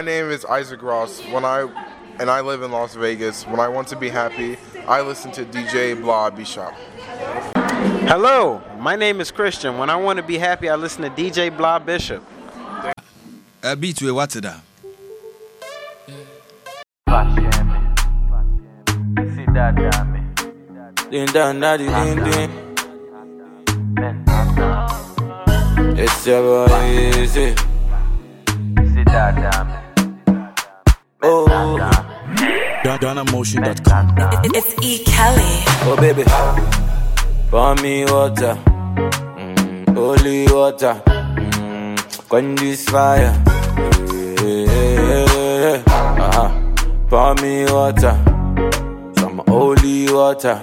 My name is Isaac Ross. When I and I live in Las Vegas. When I want to be happy, I listen to DJ Blah Bishop. Hello, my name is Christian. When I want to be happy, I listen to DJ Blah Bishop. A beat we what da. Din dan da di din din. It's your boy easy. Oh, GhanaMotion.com. It's E. Kelly. oh baby. Pour me water. Mm, holy water. Mm, quench this fire. Yeah, uh-huh. Pour me water. Some holy water.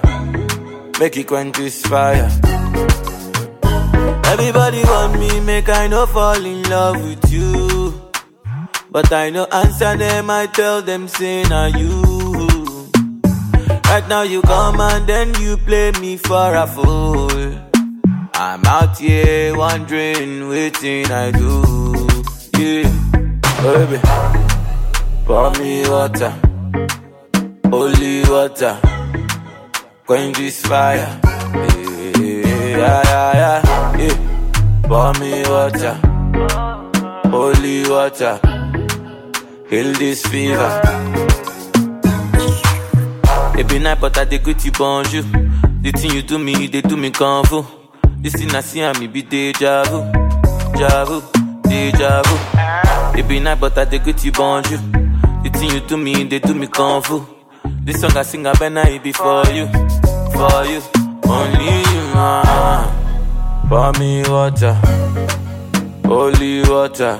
Make it quench this fire. Everybody want me, make I no fall in love with you. But I no answer them, I tell them, say, now you. Right now you come and then you play me for a fool. I'm out here wondering, waiting I do. Yeah, baby, pour me water, holy water, quench this fire. Yeah, yeah, yeah, yeah. Pour me water, holy water, heal this fever. Be night, but I dey greet you bonjour. The thing you do me, they do me fu. This thing I see and me be deja vu, deja vu, deja vu. Be night, but I dey greet you bonjour. The thing you do me, they do me fu. This song I sing, I better it be for you, for you, only you, man. Pour me water, holy water,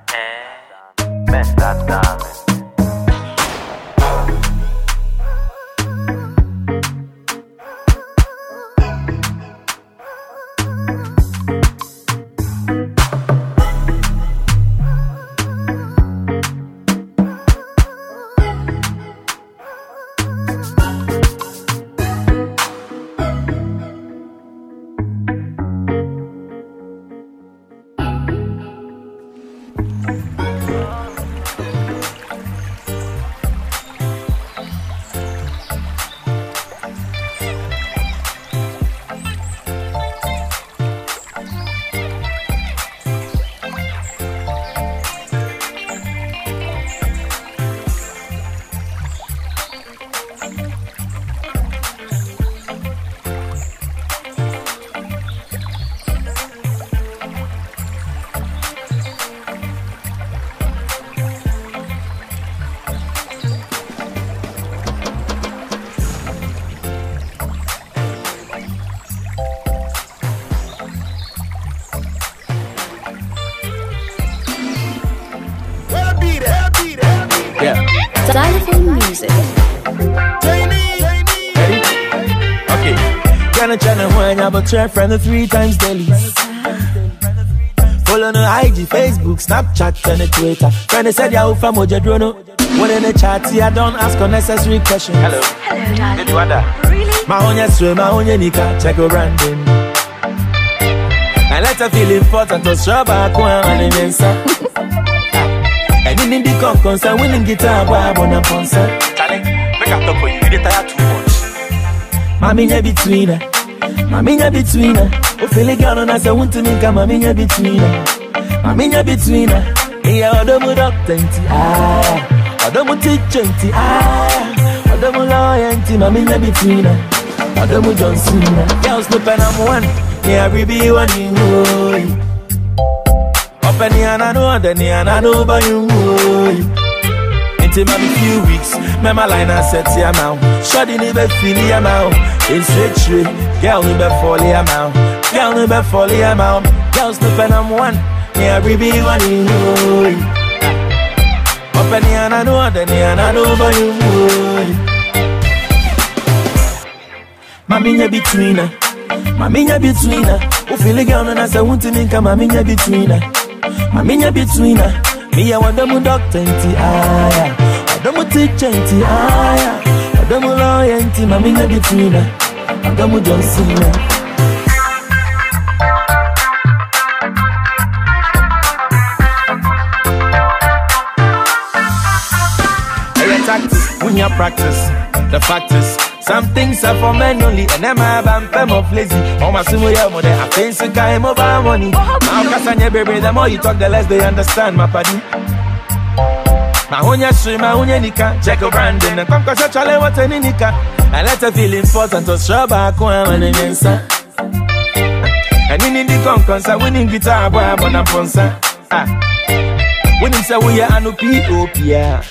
yeah, yeah. Xylophone tryna when I but try friend three times daily. Follow no IG, Facebook, Snapchat, and the Twitter. Friend said ya from Ojadrono. When in the chat, see I don't ask unnecessary questions. Hello. Hello, darling. Baby, what that? Really? My own yes, my own nika, check your branding. And let her feel important to show back one and immense. And in the con concern, winning guitar, boy, I wanna sponsor. Charlie, make a talk for you. You dey tire too much. Mami nya between her. Mami nya between her. O feel girl on us, I want to make a mami nya between her. Mami nya between her. Yeah, ọdọmu dọkịta nti aya ọdọmu teacher nti aya ọdọmu lawyer nti mami nya between na ọdọmu johnson na girls no pẹ number one ní àríbí wọn ní wọ́ọ̀yì ọpẹ ní ànánú ọdẹ ní ànánú bọyún wọ́ọ̀yì. Into my few weeks, me my line and set ya now. Shoddy ni be feel ya now. In straight straight, girl ni be fall ya now. Girl ni be fall ya now. Girls ni pen I'm one, ni a ribi one in you. Open ni ana no other ni ana no by you. Mami nya between her, mami nya between her. Who feel the girl and I say want to make mami nya between her, mami nya between her. Me I want them doctor nti aya Adamu teacher nti aya Adamu lawyer nti mami na between her Adamu Johnson na Hey, tactics, when you practice, the fact is, some things are for men only, and them I am femme of lazy. Oh, my sumo ya mode, I think so kind of money. Now, Casanya baby, the more you talk, the less they understand, my paddy. Mahunya shui, mahunya nika, check a branding, and come cause chale what any nika. And let her feel important to show back when I'm in And in the concourse, winning guitar, boy, I'm on a ponsa. Ah, when him say we are anu P.O.P. yeah.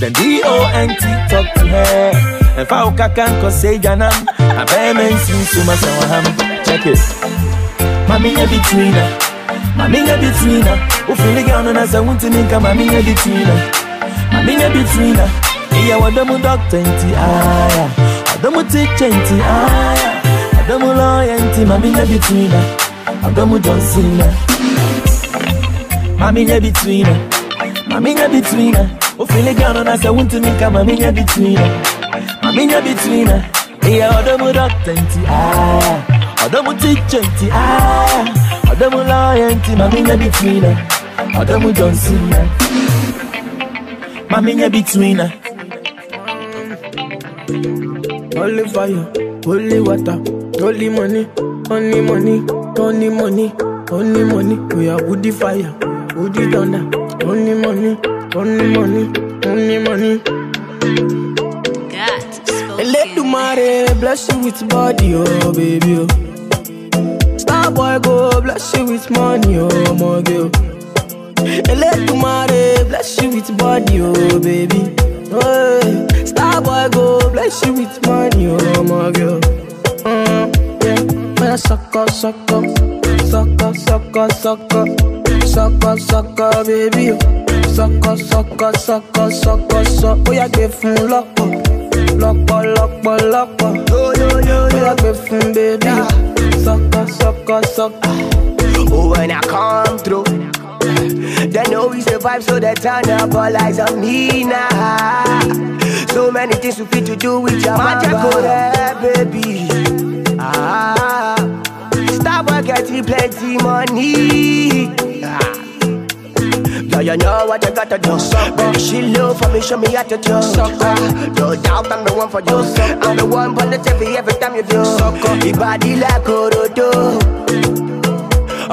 Then D-O-N-T talk to her Can cause say janam A bemen sin suma sawaham Check it. Mami between her Mami between her Ufili gano na sa wunti ninka Mami between her Mami between her Iya wadamu doctor nti aya Wadamu teacher nti aya Wadamu lawyer nti Mami between her Wadamu Johnson na Mami between her Mami between her Ufili gano na sa wunti ninka Mami nya between her Mami nya between Iya wadamu doctor ah. nti aya ah. Wadamu teacher nti aya Wadamu lawyer nti Mami nya between her Wadamu Johnson na Mami nya between Holy fire, holy water, holy money, only money, only money, only money. We are woody fire, woody thunder, only money, only money, only money. Mare bless you with body, oh baby. Oh. Star boy go bless you with money, oh my girl. Let the mare bless you with body, oh baby. Oh, star boy go bless you with money, oh my girl. Mm, yeah, man, soco, soco, soco, soco, soco, soco, soco, baby. Soco, soco, soco, soco, soco. Oh, yeah, give fun loco, loco, loco, loco. Yo, yo, yo, yo, yeah, give fun, baby. Soco, soco, soco. Oh, when I come through, they know we survive, so they turn up all eyes on me now. So many things we fit to do with your magic, oh, yeah, baby. Ah, stop work, getting plenty money. Ah. Yeah, you know what you gotta do. Baby, she low for me, show me how to do. Ah, no doubt I'm the one for you. I'm the one for the TV every time you do. Your body like Orodo.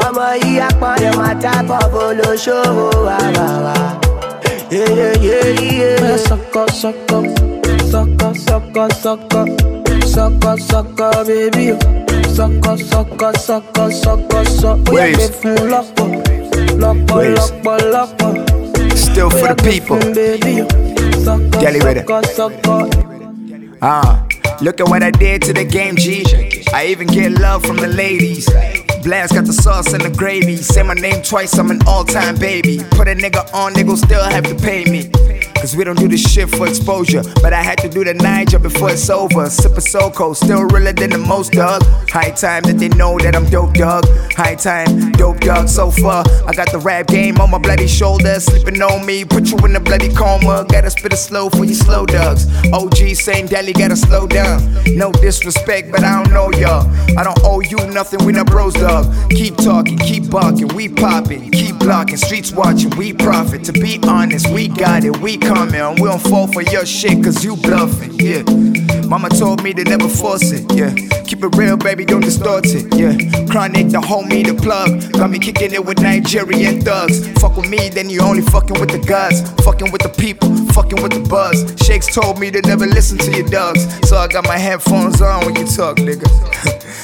ọmọ yìí apọ̀nrẹ̀ máa tábọ̀ bolóṣòwò wà wà wà. Man, soco, soco, soco, soco, soco, soco, soco, baby. Soco, soco, soco, soco, soco. Oh, yeah, Waves. give fun loco, loco, Waves. Still for the people. Delhi with it. Ah, look at what I did to the game, G. I even get love from the ladies. Blast got the sauce and the gravy. Say my name twice, I'm an all time baby. Put a nigga on, gon' still have to pay me. Cause we don't do this shit for exposure. But I had to do the Niger before it's over. Sip of so cold, still realer than the most, dog. High time that they know that I'm dope, dog. High time, dope, dog. So far, I got the rap game on my bloody shoulder. Sleeping on me, put you in a bloody coma. Gotta spit it slow for you slow dogs. OG saying Delhi gotta slow down. No disrespect, but I don't know y'all. I don't owe you nothing, we not bros, dog. Keep talking, keep barking, we popping. Keep blocking, streets watching, we profit. To be honest, we got it, we come charming. And we don't fall for your shit, cause you bluffing, yeah. Mama told me to never force it, yeah. Keep it real, baby, don't distort it, yeah. Chronic, the homie, the plug. Got me kicking it with Nigerian thugs. Fuck with me, then you only fucking with the guys. Fucking with the people, fucking with the buzz. Shakes told me to never listen to your dogs. So I got my headphones on when you talk, nigga.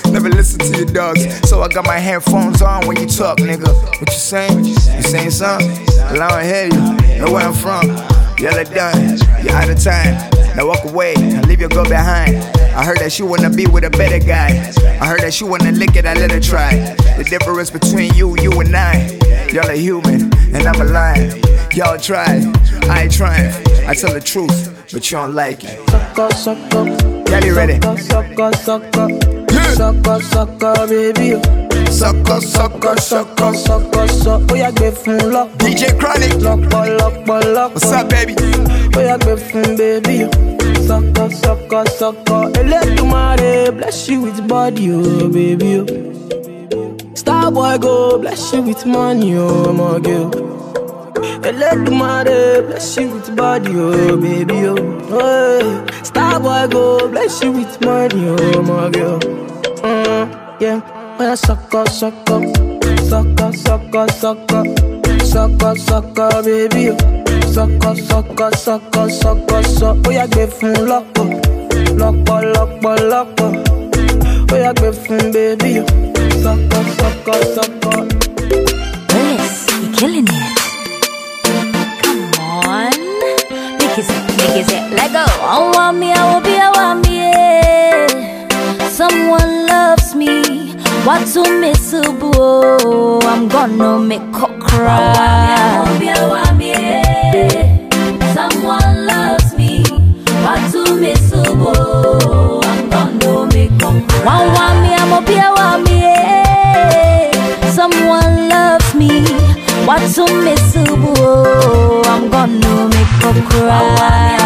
never listen to your dogs. So I got my headphones on when you talk, nigga. What you saying? You saying something? Well, I don't hear you. Know where I'm from. Yellow done. You're out of time. Now walk away and leave your girl behind. I heard that she wanna be with a better guy. I heard that she wanna lick it, I let her try. The difference between you, you and I. Y'all are human and I'm a lion. Y'all try, I ain't trying. I tell the truth, but you don't like it. Soco, soco. Y'all you ready? Soco, soco. Soco, soco, baby. Soco, soco, soco, soco, soco. Ó yá gbé fún lọ́pọ̀. DJ Chronic. Lọ́pọ̀, lọ́pọ̀, lọ́pọ̀. What's up, baby? Ó yá gbé fún baby. Soco, soco, soco. Elédùmarè bless you with body, oh baby. Oh. Star boy go bless you with money, oh my girl. Elédùmarè bless you with body, oh baby, oh. Hey. Star boy go bless you with money, oh my girl. Mm, yeah, oh yeah, soco, soco, soco, soco, soco, soco, soco, baby, oh. Soco, soco, soco, soco, soco. Ó yá gbé fún lọ́pọ̀, lọ́pọ̀, lọ́pọ̀, lọ́pọ̀. Ó yá gbé fún baby, oh. Soco, soco, soco. Willis, you're killing it. Come on. Make it, make it, let go. I want me, I want What to miss? I'm gonna make her cry. I want me, I want me. Yeah. Someone loves me. What to miss? I'm gonna make her cry. One want me, I'm gonna be, I want me. Yeah. Someone loves me. What to miss? I'm gonna make her cry.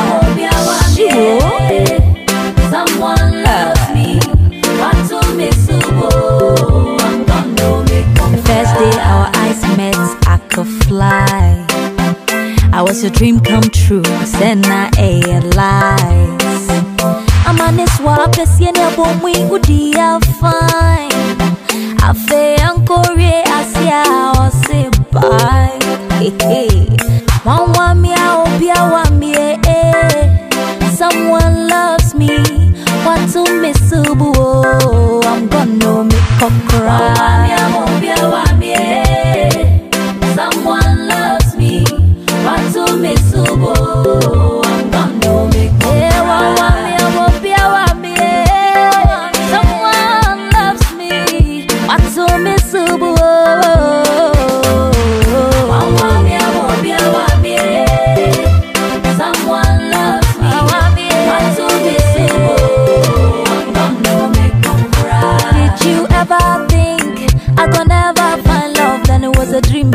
Someone fly. I was your dream come true, I realized. I'm on this walk, this year, but we would be fine.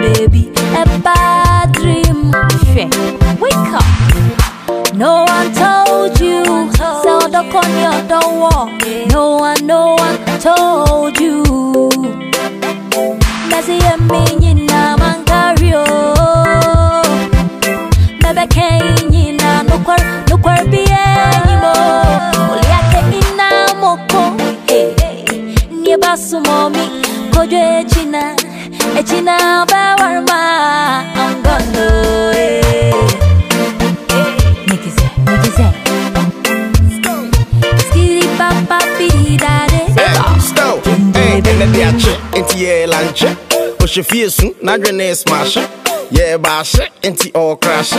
Baby. A bad dream. Shit. Wake up. No one told you. Sell the on your door. No one, no one told you. Messi and me, you know, man, carry on. Bebe kenyi na nukwar nukwar biye ni mo Oli ake ina moko Nye basu momi kojo echina Echina bawarma Ongono Nikize, nikize Skiri papa pidare Stow, eh, ene di ache Enti ye lanche Oshe fie sun, na dwene smash Ye bashe, enti all crash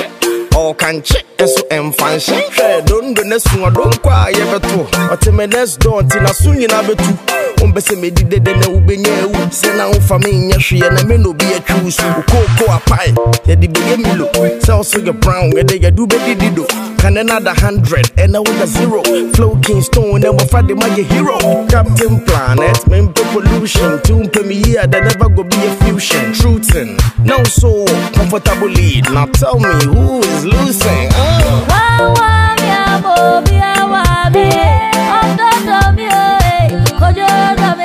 ɔkankye nso mfanhye hwɛ dondo ne soɔdo nkɔ a yɛbɛto ɔte me next door nti naso nyinaa bɛtu Wompɛ sɛ medi dede na wobɛnya awu. Sɛ na womfa me nyɛ hwee na me na obi atwiw so. Wokooko apae, yɛde bɛyɛ milo. Sɛ wo so yɛ brown, yɛde wobɛdidi do. Can another hundred and I with a zero. Flowking Stone and my father my hero. Captain Planet, man pollution. Two per me year that never go be a fusion. Truthing, no so comfortable lead. Now tell me who is losing? Oh. Wawa mi amo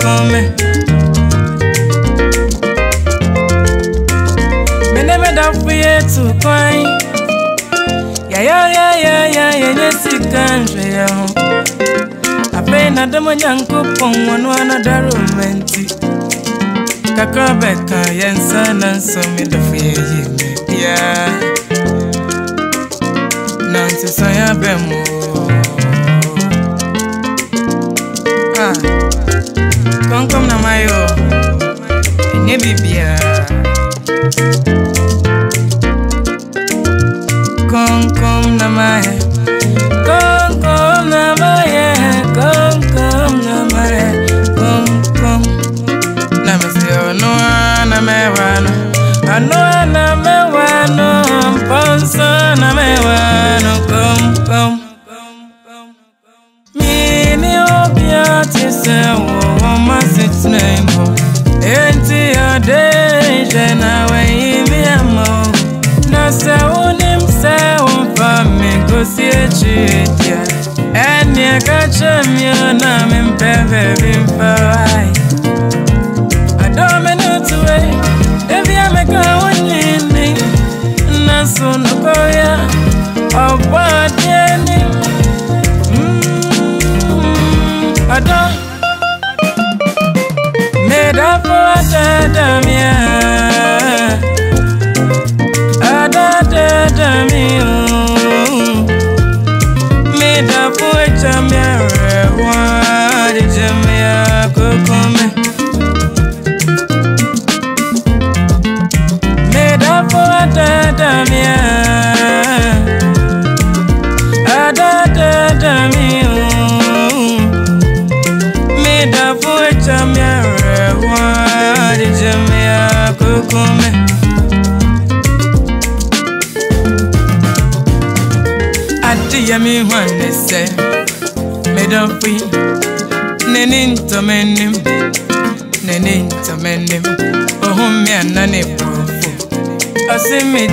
Come Me never da for you to cry. Yeah, yeah, yeah, yeah, yeah, yeah, yes, you can share. I pay not the money and coupon one one other romantic. Kakabeka, Yensan, and so me the fear, yeah. Nancy Soya Bemo. Ah, come, come, na mayo. Nebibia. Come, come, na maya.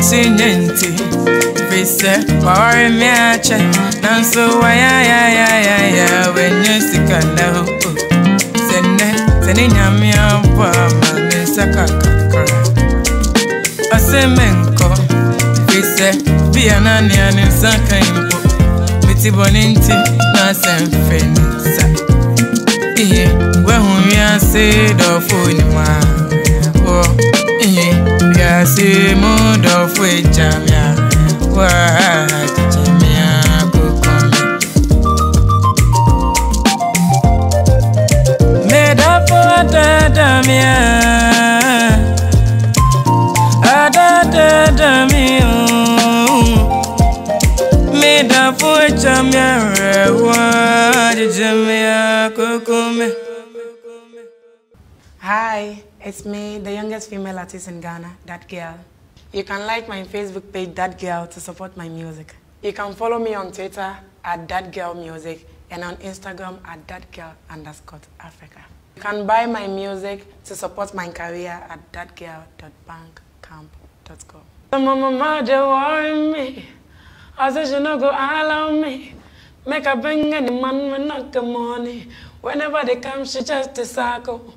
nti nye nti firi sɛ wɔre me akyɛ nanso wayayayayaya wɔnyɛ sika na ho sɛ nnɛ sɛ ne nyame abɔ ama me nsa kakakra ɔse me nkɔ firi sɛ na nea ne nsa ka mpo meti bɔne nti na asɛmfe ne nsa ihe wahu wiase dɔfo nimaa wɔ si muda fwechavya watichemia kukumi medafo atadamia atadadamio medafo Hi, it's me. Youngest female artist in Ghana, That Girl. You can like my Facebook page, That Girl, to support my music. You can follow me on Twitter at That Girl Music and on Instagram at That Girl underscore Africa. You can buy my music to support my career at thatgirl.bandcamp.com. Mama, they worry me. I said she no go allow me. Make her bring any man when not the money. Whenever they come, she just a circle.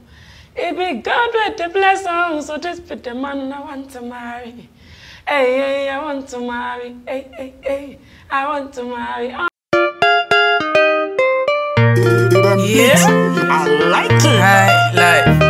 It be God with the blessing, so just be the man I want to marry. Hey, hey, I want to marry. Hey, hey, hey, I want to marry. Oh. Yeah, I like it. I like.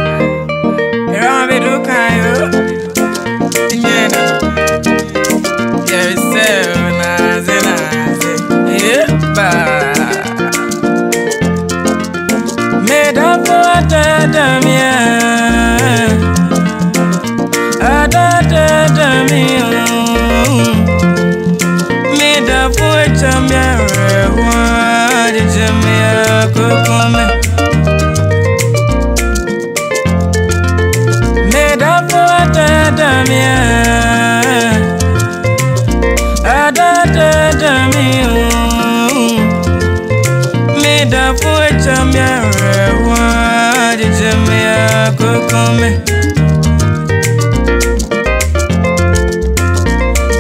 kan mẹ́.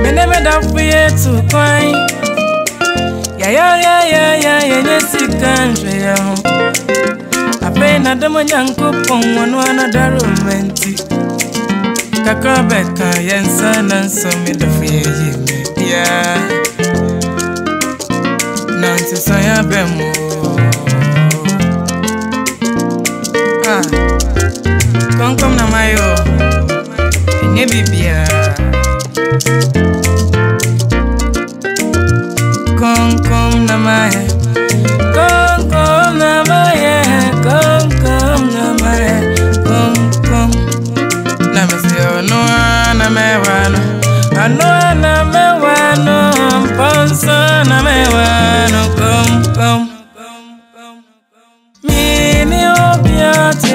Benebeda fuye tukwan, yaya yaya yaya nye sikan shweya ho. demo dama nyankopon wano anadaro menti. Kakra beka yensa nanso da fuye yime, yeah. nansi sa ya bemo. mama yo. Ɛnyɛ biribiaa kɔnkɔn na mayɛ kɔnkɔn na mayɛ kɔnkɔn na mayɛ kɔnkɔn na mesɛ ɔno a na mɛwa no ano na mɛwa no mpɔnso na mɛwa no kɔnkɔn mene obia te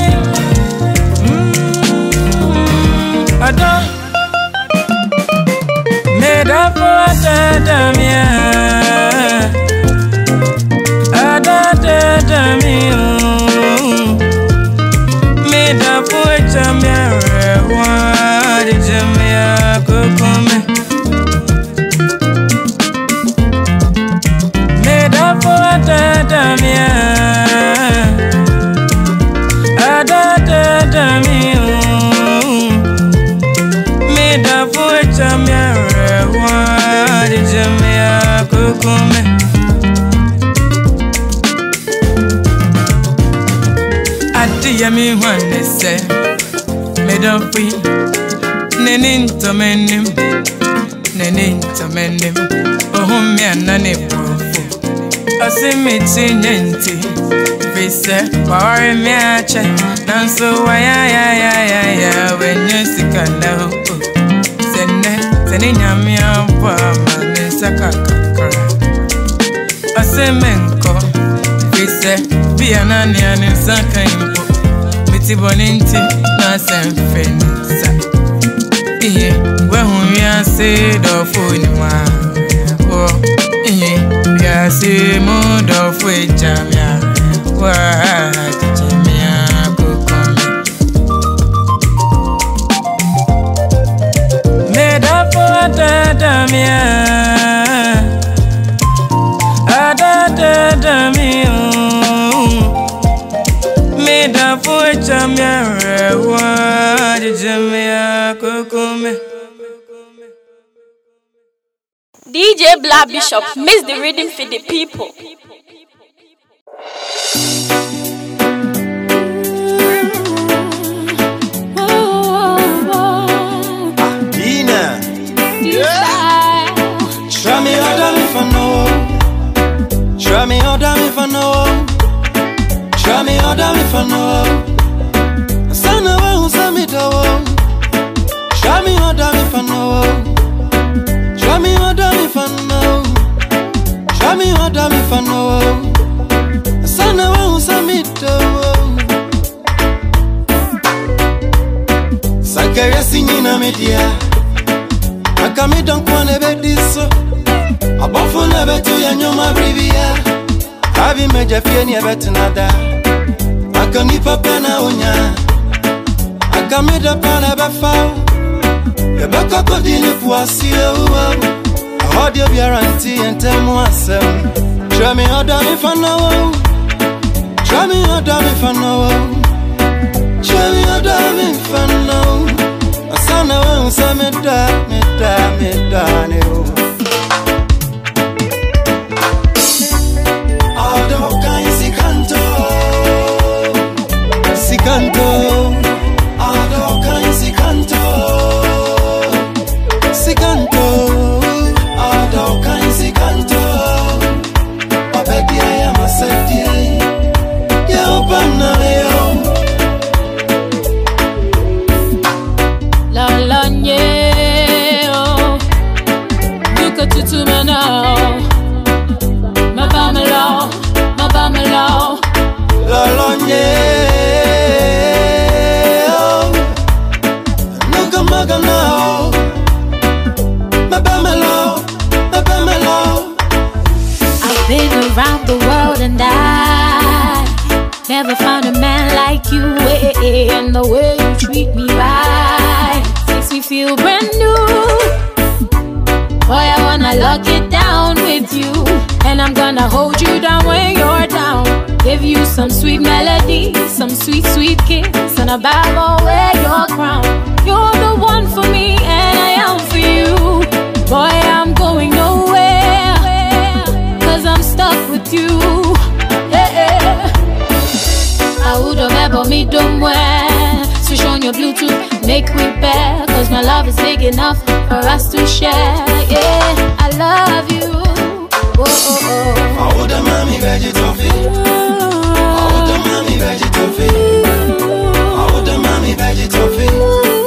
for yemi wane se medofi nenin tomenim nenin tomenim ohun mi anane pofo osi mi tinye nti fise kpawari mi ache na nso waya ya ya ya ya wenye sika na huko sene sene nyami abo ama mi nsa kakakara osi menko. nko fise bi anani aninsa ka impo eti bɔne nti na asɛ mfɛ ne nsa ihe wahu wiase dɔfo nim ahoɔ ihe wiase mu dɔfo agya me ahoɔ agyegye me akokɔ me medafo adada me a Black Bishop makes the reading for the people. Yeah. Try me harder if I know. Try me harder if I know. Try me harder if I know. Dawo. Try me harder if I know. Try me harder if I know. Try me harder if I know. Sana we usa mi dawo. Sakaya sinyina media. Akami don't wanna be this so. Abofo na betu ya nyoma bribia. Abi meja fie ni betu nada. Akami papa na onya. Akami da pana befa. Ebeka kodi ni puasi ewa. Ahodi obiara nti entemu asem. Try me harder if I know. Try me harder if I know. Try me harder if I know. Asana we unsa me da, me da, me da ne o. Aldo kai sikanto, Give you some sweet melody, some sweet, sweet kiss, and above all, wear your crown. You're the one for me, and I am for you. Boy, I'm going nowhere, cause I'm stuck with you. Yeah. I would have ever me don't wear. Switch on your Bluetooth, make we pair. Cause my love is big enough for us to share. Yeah, I love you. Oh, oh, oh. Auda mami veggie toffee. Auda mami veggie toffee. Auda mami veggie toffee.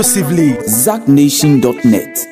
Exclusively ZackNation.net.